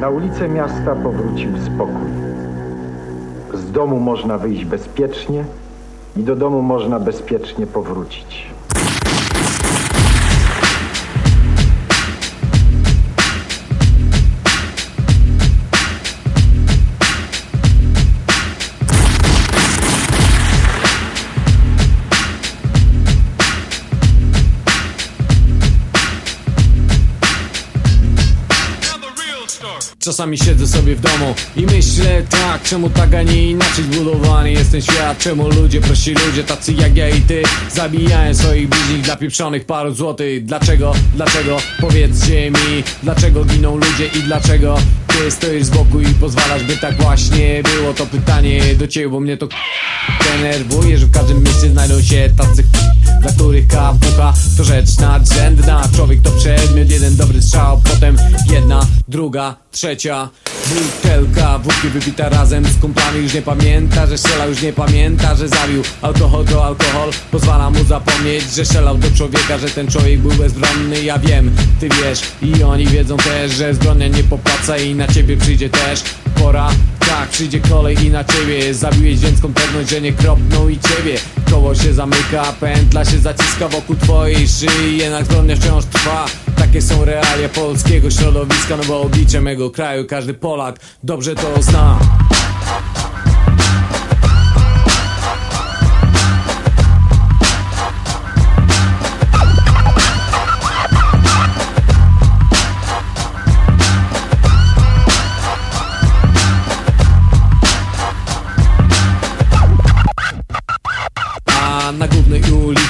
Na ulice miasta powrócił spokój. Z domu można wyjść bezpiecznie i do domu można bezpiecznie powrócić. Czasami siedzę sobie w domu i myślę tak Czemu tak, a nie inaczej zbudowany jest ten świat? Czemu ludzie, prości ludzie, tacy jak ja i ty Zabijają swoich bliźnich dla pieprzonych paru złotych? Dlaczego, dlaczego, powiedzcie mi Dlaczego giną ludzie i dlaczego Ty stoisz z boku i pozwalasz, by tak właśnie było? To pytanie do ciebie, bo mnie to denerwuje Że w każdym mieście znajdą się tacy dla których kapucha to rzecz nadrzędna. Człowiek to przedmiot, jeden dobry strzał Potem jedna, druga, trzecia Butelka wódki wypita razem z kumplami. Już nie pamięta, że strzelał, już nie pamięta, że zabił Alkohol to alkohol, pozwala mu zapomnieć Że strzelał do człowieka, że ten człowiek był bezbronny. Ja wiem, ty wiesz i oni wiedzą też, że zbrodnia nie popłaca I na ciebie przyjdzie też pora. Tak, przyjdzie kolej i na ciebie. Zabiłeś ziemską pewność, że nie kropną i ciebie. Koło się zamyka, pętla się zaciska wokół twojej szyi. Jednak zbrodnia wciąż trwa są realia polskiego środowiska No bo oblicze mego kraju każdy Polak dobrze to zna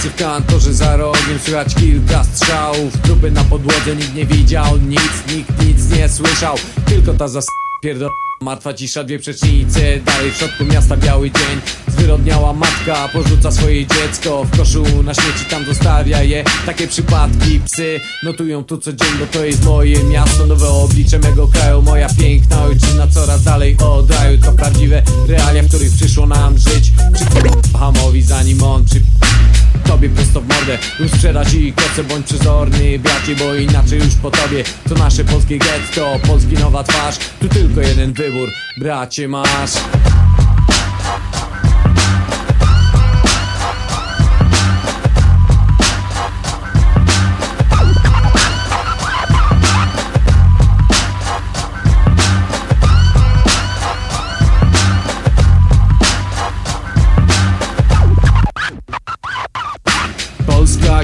w kantorze za rogiem Słychać kilka strzałów. Trupy na podłodze nikt nie widział Nic, nikt nic nie słyszał. Tylko ta zas... pierdol... Martwa cisza, dwie przecznice. Dalej w środku miasta biały dzień. Zwyrodniała matka porzuca swoje dziecko. W koszu na śmieci tam zostawia je. Takie przypadki psy notują tu co dzień Bo to jest moje miasto, nowe oblicze mego kraju Moja piękna ojczyzna coraz dalej od raju. To prawdziwe realia, w których przyszło nam żyć. Przy hamowi zanim on przy tobie prosto w mordę. Lub sprzedać i koce bądź przezorny bracie Bo inaczej już po tobie. To nasze polskie getto, polski nowa twarz. Tu tylko jeden wybór, bracie masz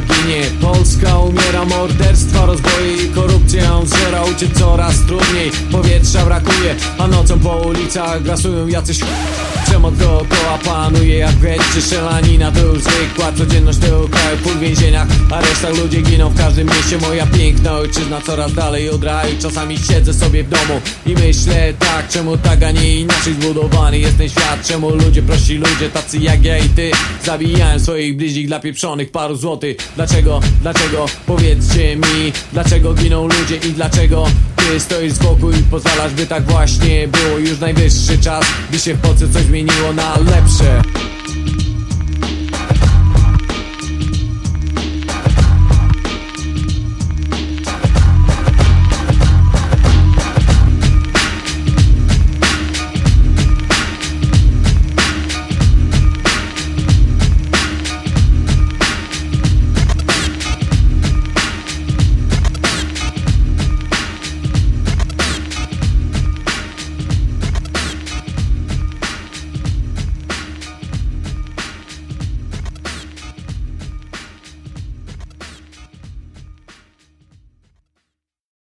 Ginie, Polska umiera Morderstwa, rozboje i korupcja. Zżera Uciec coraz trudniej, powietrza brakuje A nocą po ulicach grasują jacyś Przemoc dookoła panuje jak wiecie Szelanina? To już zwykła codzienność tego kraju Pół w więzieniach, a reszta ludzie giną w każdym mieście. Moja piękna ojczyzna coraz dalej od Czasami siedzę sobie w domu i myślę tak Czemu tak, a nie inaczej zbudowany jest ten świat? Czemu ludzie, prości ludzie, tacy jak ja i ty? Zabijają swoich bliźnich dla pieprzonych paru złotych Dlaczego, dlaczego, powiedzcie mi Dlaczego giną ludzie i dlaczego ty stoisz z boku i pozwalasz by tak właśnie było? Już najwyższy czas, by się w Polsce coś zmieniło na lepsze